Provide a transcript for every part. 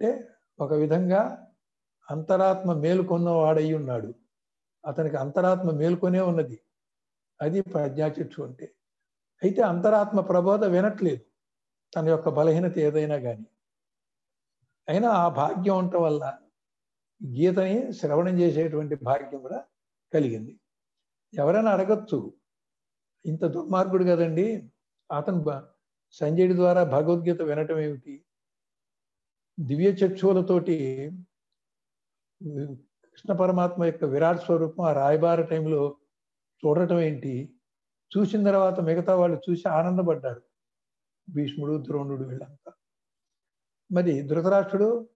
అంటే ఒక విధంగా అంతరాత్మ మేలుకొన్నవాడై ఉన్నాడు. అతనికి అంతరాత్మ మేలుకొనే ఉన్నది. అది ప్రజ్ఞాచక్షు అంటే. అయితే అంతరాత్మ ప్రబోధ వినట్లేదు. తన యొక్క బలహీనత ఏదైనా కానీ అయినా ఆ భాగ్యం ఉండటం వల్ల గీతని శ్రవణం చేసేటువంటి భాగ్యం కూడా కలిగింది. ఎవరైనా అడగచ్చు. ఇంత దుర్మార్గుడు కదండి. అతను సంజయుడి ద్వారా భగవద్గీత వినటం ఏమిటి? దివ్య చక్షువులతోటి కృష్ణ పరమాత్మ యొక్క విరాట్ స్వరూపం ఆ రాయబార టైంలో చూడటం ఏంటి? చూసిన తర్వాత మిగతా వాళ్ళు చూసి ఆనందపడ్డారు. భీష్ముడు ద్రోణుడు వీళ్ళంతా. మరి ధృతరాష్ట్రుడు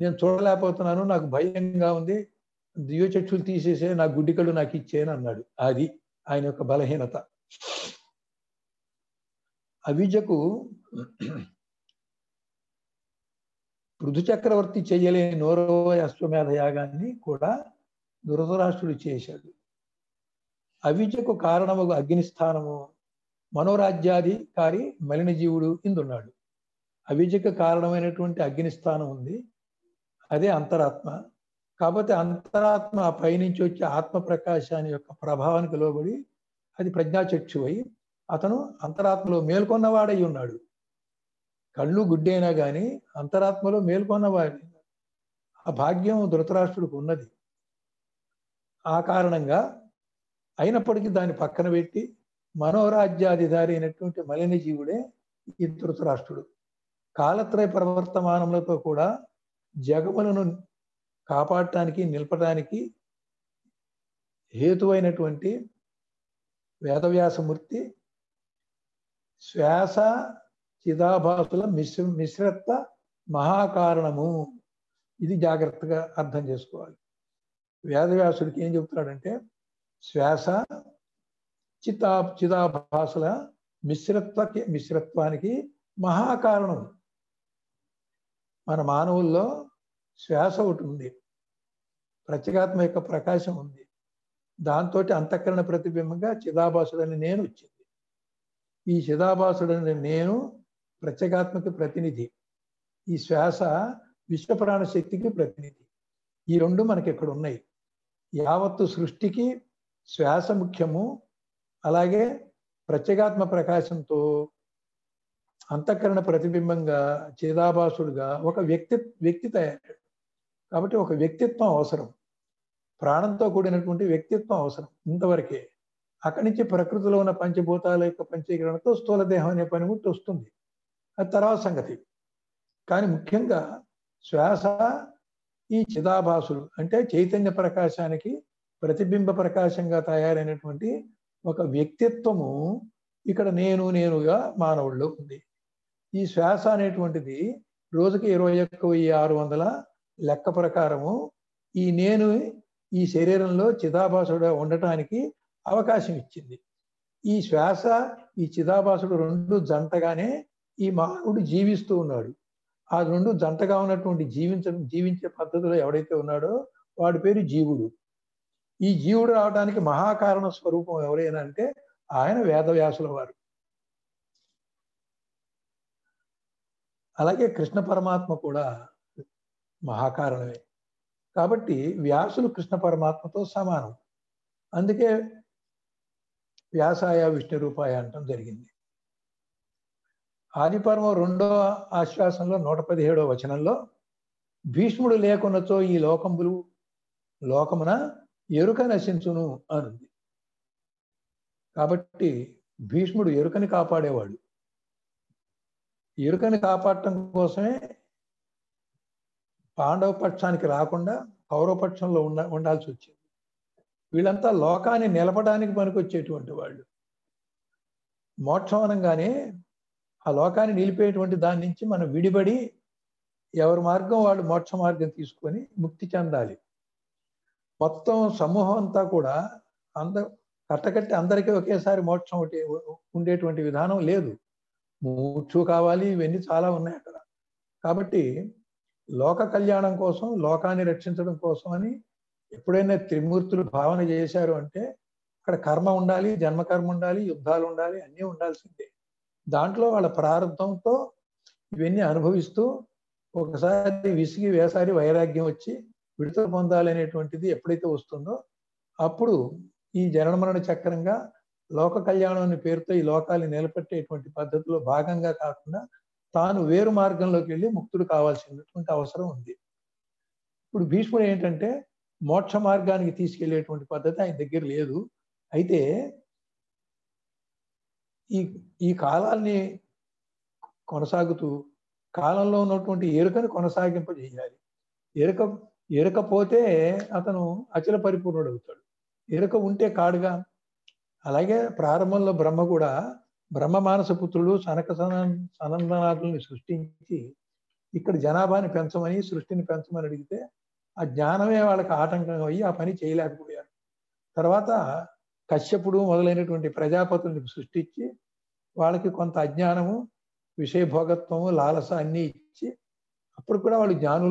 నేను చూడలేకపోతున్నాను నాకు భయంగా ఉంది దివ్య చక్షులు తీసేసే నా గుడ్డికళ్ళు నాకు ఇచ్చేయని అన్నాడు. అది ఆయన యొక్క బలహీనత. అవిజకు పృథు చక్రవర్తి చెయ్యలేని నోరవ అశ్వమేధ యాగాన్ని కూడా ధృతరాష్ట్రుడు చేశాడు. అవిద్యకు కారణము అగ్నిస్థానము మనోరాజ్యాధికారి మలినజీవుడు ఇందున్నాడు. అవిద్యకు కారణమైనటువంటి అగ్నిస్థానం ఉంది. అదే అంతరాత్మ. కాకపోతే అంతరాత్మ పైనుంచి వచ్చే ఆత్మ ప్రకాశాన్ని యొక్క ప్రభావానికి లోబడి అది ప్రజ్ఞాచక్షువై అతను అంతరాత్మలో మేల్కొన్నవాడై ఉన్నాడు. కళ్ళు గుడ్డైనా కానీ అంతరాత్మలో మేల్కొన్నవాడి ఆ భాగ్యం ధృతరాష్ట్రుడికి ఉన్నది. ఆ కారణంగా అయినప్పటికీ దాన్ని పక్కన పెట్టి మనోరాజ్యాధిధారి అయినటువంటి మలిన జీవుడే ఈ ధృతరాష్ట్రుడు. కాలత్రయ ప్రవర్తమానములతో కూడా జగములను కాపాడటానికి నిలపడానికి హేతువైనటువంటి వేదవ్యాసమూర్తి శ్వాస చిదాభాసుల మిశ్ర మిశ్రత్వ మహాకారణము. ఇది జాగ్రత్తగా అర్థం చేసుకోవాలి. వేదవ్యాసుడికి ఏం చెబుతున్నాడంటే శ్వాస చితా చిదాభాసుల మిశ్రత్వకి మిశ్రత్వానికి మహాకారణం. మన మానవుల్లో శ్వాస ఒకటి ఉంది. ప్రత్యేగాత్మ యొక్క ప్రకాశం ఉంది. దాంతో అంతఃకరణ ప్రతిబింబంగా చిదాభాసుడని నేను వచ్చింది. ఈ చిదాభాసుడని నేను ప్రత్యేగాత్మకి ప్రతినిధి. ఈ శ్వాస విశ్వప్రాణ శక్తికి ప్రతినిధి. ఈ రెండు మనకి ఇక్కడ ఉన్నాయి యావత్తు సృష్టికి శ్వాస ముఖ్యము. అలాగే ప్రత్యేగాత్మ ప్రకాశంతో అంతఃకరణ ప్రతిబింబంగా చేదాభాసుడుగా ఒక వ్యక్తి వ్యక్తి తయారు కాబట్టి ఒక వ్యక్తిత్వం అవసరం. ప్రాణంతో కూడినటువంటి వ్యక్తిత్వం అవసరం ఇంతవరకే. అక్కడి నుంచి ప్రకృతిలో ఉన్న పంచభూతాల యొక్క పంచీకరణతో స్థూలదేహం అనే పనిముట్టు వస్తుంది. అది తర్వాత సంగతి. కానీ ముఖ్యంగా శ్వాస ఈ చిదాభాసుడు అంటే చైతన్య ప్రకాశానికి ప్రతిబింబ ప్రకాశంగా తయారైనటువంటి ఒక వ్యక్తిత్వము ఇక్కడ నేను నేనుగా మానవుల్లో ఉంది. ఈ శ్వాస అనేటువంటిది రోజుకి ఇరవై ఒక్క వెయ్యి ఆరు వందల లెక్క ప్రకారము ఈ నేను ఈ శరీరంలో చిదాభాసుడు ఉండటానికి అవకాశం ఇచ్చింది. ఈ శ్వాస ఈ చిదాభాసుడు రెండు జంటగానే ఈ మానవుడు జీవిస్తూ ఉన్నాడు. ఆ రెండు జంటగా ఉన్నటువంటి జీవించ జీవించే పద్ధతిలో ఎవడైతే ఉన్నాడో వాడి పేరు జీవుడు. ఈ జీవుడు రావడానికి మహాకారణ స్వరూపం ఎవరైనా అంటే ఆయన వేదవ్యాసుల వారు. అలాగే కృష్ణ పరమాత్మ కూడా మహాకారణమే. కాబట్టి వ్యాసులు కృష్ణ పరమాత్మతో సమానం. అందుకే వ్యాసాయ విష్ణు రూపాయ అంటం జరిగింది. ఆదిపర్వం రెండో ఆశ్వాసంలో నూట పదిహేడో వచనంలో భీష్ముడు లేకున్నచో ఈ లోకములు లోకమున ఎరుక నశించును అనుంది. కాబట్టి భీష్ముడు ఎరుకని కాపాడేవాడు. ఎరుకని కాపాడటం కోసమే పాండవ పక్షానికి రాకుండా కౌరవ పక్షంలో ఉండ ఉండాల్సి వచ్చింది. వీళ్ళంతా లోకాన్ని నిలపడానికి పనికొచ్చేటువంటి వాళ్ళు. మోక్షం అనగానే ఆ లోకాన్ని నిలిపేటువంటి దాని నుంచి మనం విడిపడి ఎవరి మార్గం వాళ్ళు మోక్ష మార్గం తీసుకొని ముక్తి చెందాలి. మొత్తం సమూహం అంతా కూడా అంద కట్టకట్టి అందరికీ ఒకేసారి మోక్షం ఒకటి ఉండేటువంటి విధానం లేదు. మూర్చు కావాలి ఇవన్నీ చాలా ఉన్నాయి అక్కడ. కాబట్టి లోక కళ్యాణం కోసం లోకాన్ని రక్షించడం కోసం అని ఎప్పుడైనా త్రిమూర్తులు భావన చేశారు అంటే అక్కడ కర్మ ఉండాలి జన్మకర్మ ఉండాలి యుద్ధాలు ఉండాలి అన్నీ ఉండాల్సిందే. దాంట్లో వాళ్ళ ప్రారంభంతో ఇవన్నీ అనుభవిస్తూ ఒకసారి విసిగి వేసారి వైరాగ్యం వచ్చి విడుదల పొందాలనేటువంటిది ఎప్పుడైతే వస్తుందో అప్పుడు ఈ జనన మరణ చక్రంగా లోక కళ్యాణం అనే పేరుతో ఈ లోకాన్ని నిలబెట్టేటువంటి పద్ధతిలో భాగంగా కాకుండా తాను వేరు మార్గంలోకి వెళ్ళి ముక్తుడు కావాల్సినటువంటి అవసరం ఉంది. ఇప్పుడు భీష్ముడు ఏంటంటే మోక్ష మార్గానికి తీసుకెళ్ళేటువంటి పద్ధతి ఆయన దగ్గర లేదు. అయితే ఈ ఈ కాలాన్ని కొనసాగుతూ కాలంలో ఉన్నటువంటి ఎరుకను కొనసాగింపజేయాలి. ఎరుక ఎరకపోతే అతను అచల పరిపూర్ణుడు అవుతాడు ఎరుక ఉంటే కాడుగా. అలాగే ప్రారంభంలో బ్రహ్మ కూడా బ్రహ్మ మానస పుత్రుడు సనక సన సనందనాథుల్ని సృష్టించి ఇక్కడ జనాభాని పెంచమని సృష్టిని పెంచమని అడిగితే ఆ జ్ఞానమే వాళ్ళకి ఆటంకం అయ్యి ఆ పని చేయలేకపోయారు. తర్వాత కశ్యపుడు మొదలైనటువంటి ప్రజాపతుల్ని సృష్టించి వాళ్ళకి కొంత అజ్ఞానము విషయభోగత్వము లాలస అన్ని ఇచ్చి అప్పుడు కూడా వాళ్ళు జ్ఞానులు